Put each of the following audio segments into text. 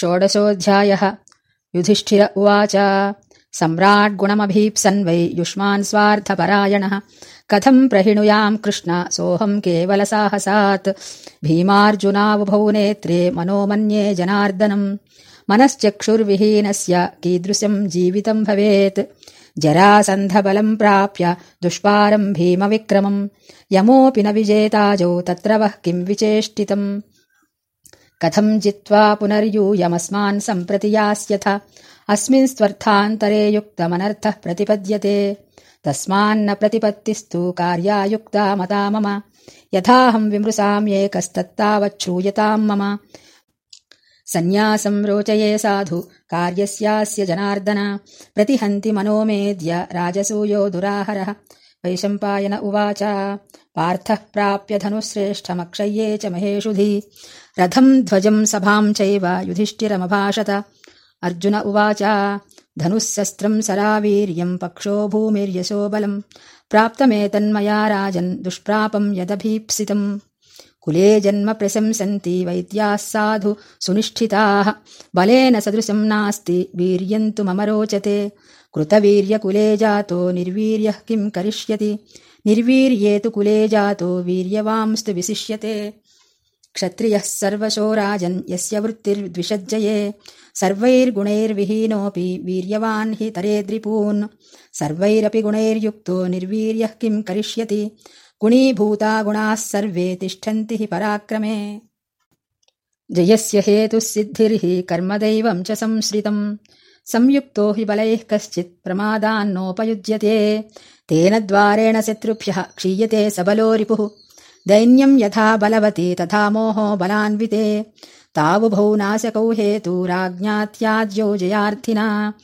षोडशोऽध्यायः। युधिष्ठिर उवाच सम्राट्गुणमभीप्सन् वै युष्मान् स्वार्थपरायणः। कथम् प्रहिणुयाम् कृष्ण सोऽहम् केवलसाहसात्। भीमार्जुनावुभौ नेत्रे मनोमन्ये जनार्दनम् मनश्चक्षुर्विहीनस्य कीदृशम् जीवितम् भवेत्। जरासन्धबलम् प्राप्य दुष्पारम् भीमविक्रमम्। यमोऽपि न विजेताजौ तत्र वः किम् विचेष्टितम् कथम् जित्वा पुनर्यूयमस्मान् सम्प्रति यास्यथ। अस्मिंस्त्वर्थान्तरे युक्तमनर्थः प्रतिपद्यते। तस्मान्न प्रतिपत्तिस्तु कार्यायुक्ता मता मम। यथाहम् विमृशाम्येकस्तत्तावच्छ्रूयताम् मम। सन्न्यासम् रोचये साधु कार्यस्यास्य जनार्दन। प्रतिहन्ति मनोमेद्य राजसूयो दुराहरः। वैशम्पायन उवाच। पार्थः प्राप्य धनुश्रेष्ठमक्षय्ये च महेषुधि रथम् ध्वजम् सभाम् चैव युधिष्ठिरमभाषत। अर्जुन उवाच धनुःशस्त्रम् सरावीर्यम् पक्षो भूमिर्यशो बलम् प्राप्तमेतन्मया राजन् दुष्प्रापम् यदभीप्सितम्। कुले जन्म प्रशंसन्ति वैद्याः साधु सुनिष्ठिताः बलेन सदृशम् नास्ति वीर्यम् तु मम रोचते। कृतवीर्यकुले जातो निर्वीर्यः किम् करिष्यति? निर्वीर्ये तु कुले जातो वीर्यवांस्तु विशिष्यते क्षत्रियः सर्वशो राजन् यस्य वृत्तिर्द्विषज्जये सर्वैर्गुणैर्विहीनोऽपि वीर्यवान् हि तरेद्रिपून् सर्वैरपि गुणैर्युक्तो निर्वीर्यः किम् करिष्यति गुणीभूता गुणाः सर्वे तिष्ठन्ति हि पराक्रमे जयस्य हेतुः सिद्धिर्हि कर्मदैवम् च संश्रितम्. संयुक्तो हि बलैः कश्चित् प्रमादान्नोपयुज्यते. तेन द्वारेण शत्रुभ्यः क्षीयते सबलो रिपुः दैन्यम् यथा बलवति तथा मोहो बलान्विते। तावुभौ नाशकौ हेतु जयार्थिना।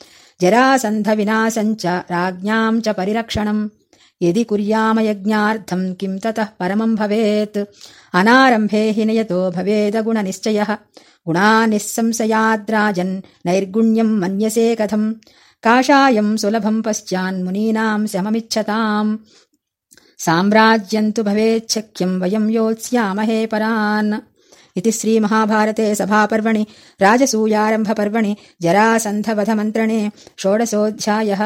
जरासन्धविनाशम् च राज्ञाम् च परिरक्षणम्। यदि कुर्यामयज्ञार्थम् किम् ततः परमम् भवेत्। अनारम्भे हि नयतो भवेदगुणनिश्चयः गुणानिःसंशयाद्राजन् नैर्गुण्यम् मन्यसे कथम्। काषायम् सुलभम् पश्चान्मुनीनाम् शममिच्छताम् साम्राज्यम् तु भवेच्छक्यम् वयम् योत्स्यामहे परान्। इति श्रीमहाभारते सभापर्वणि राजसूयारम्भपर्वणि जरासन्धवधमन्त्रणे षोडशोऽध्यायः